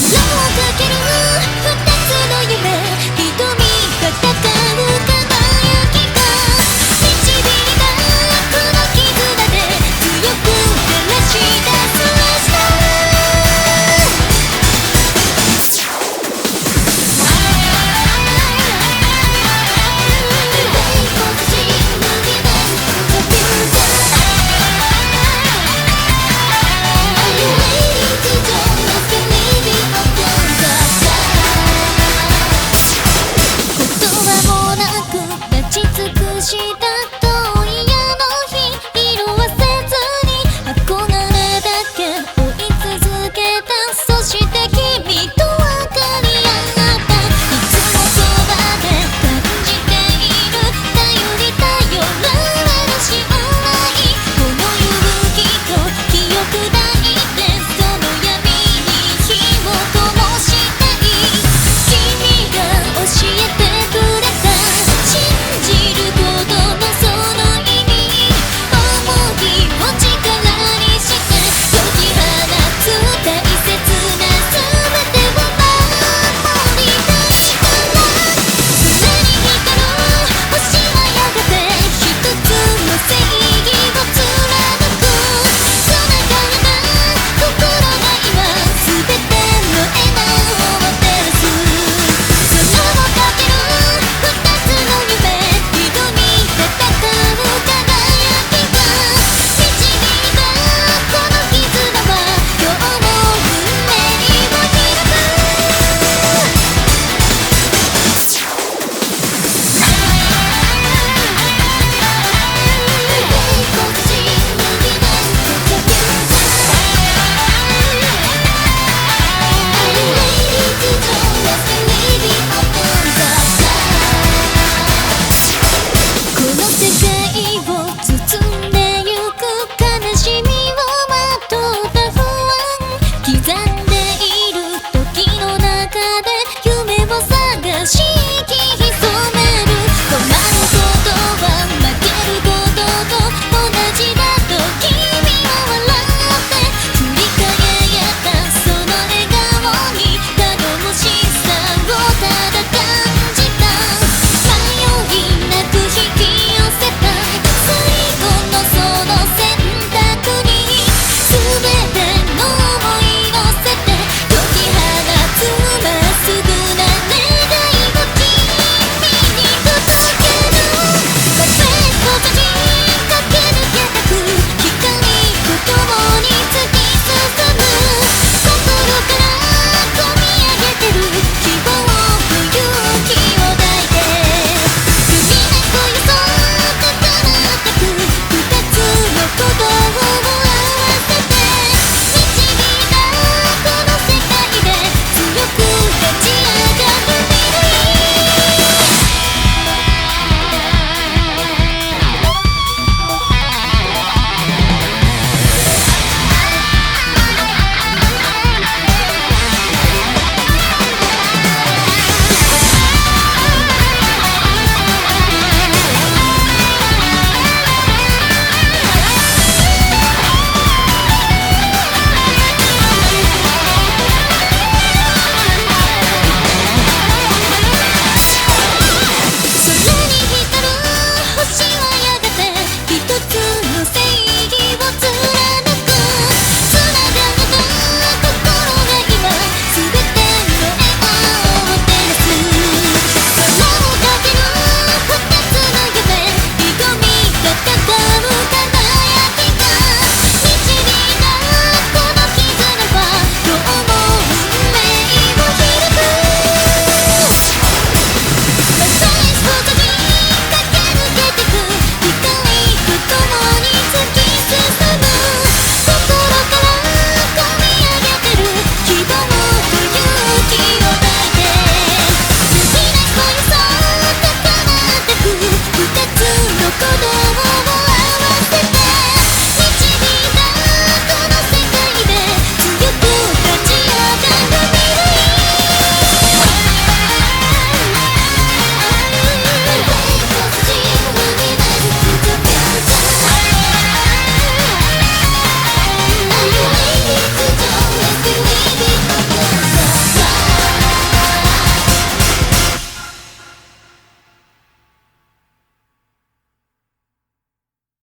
夜をかける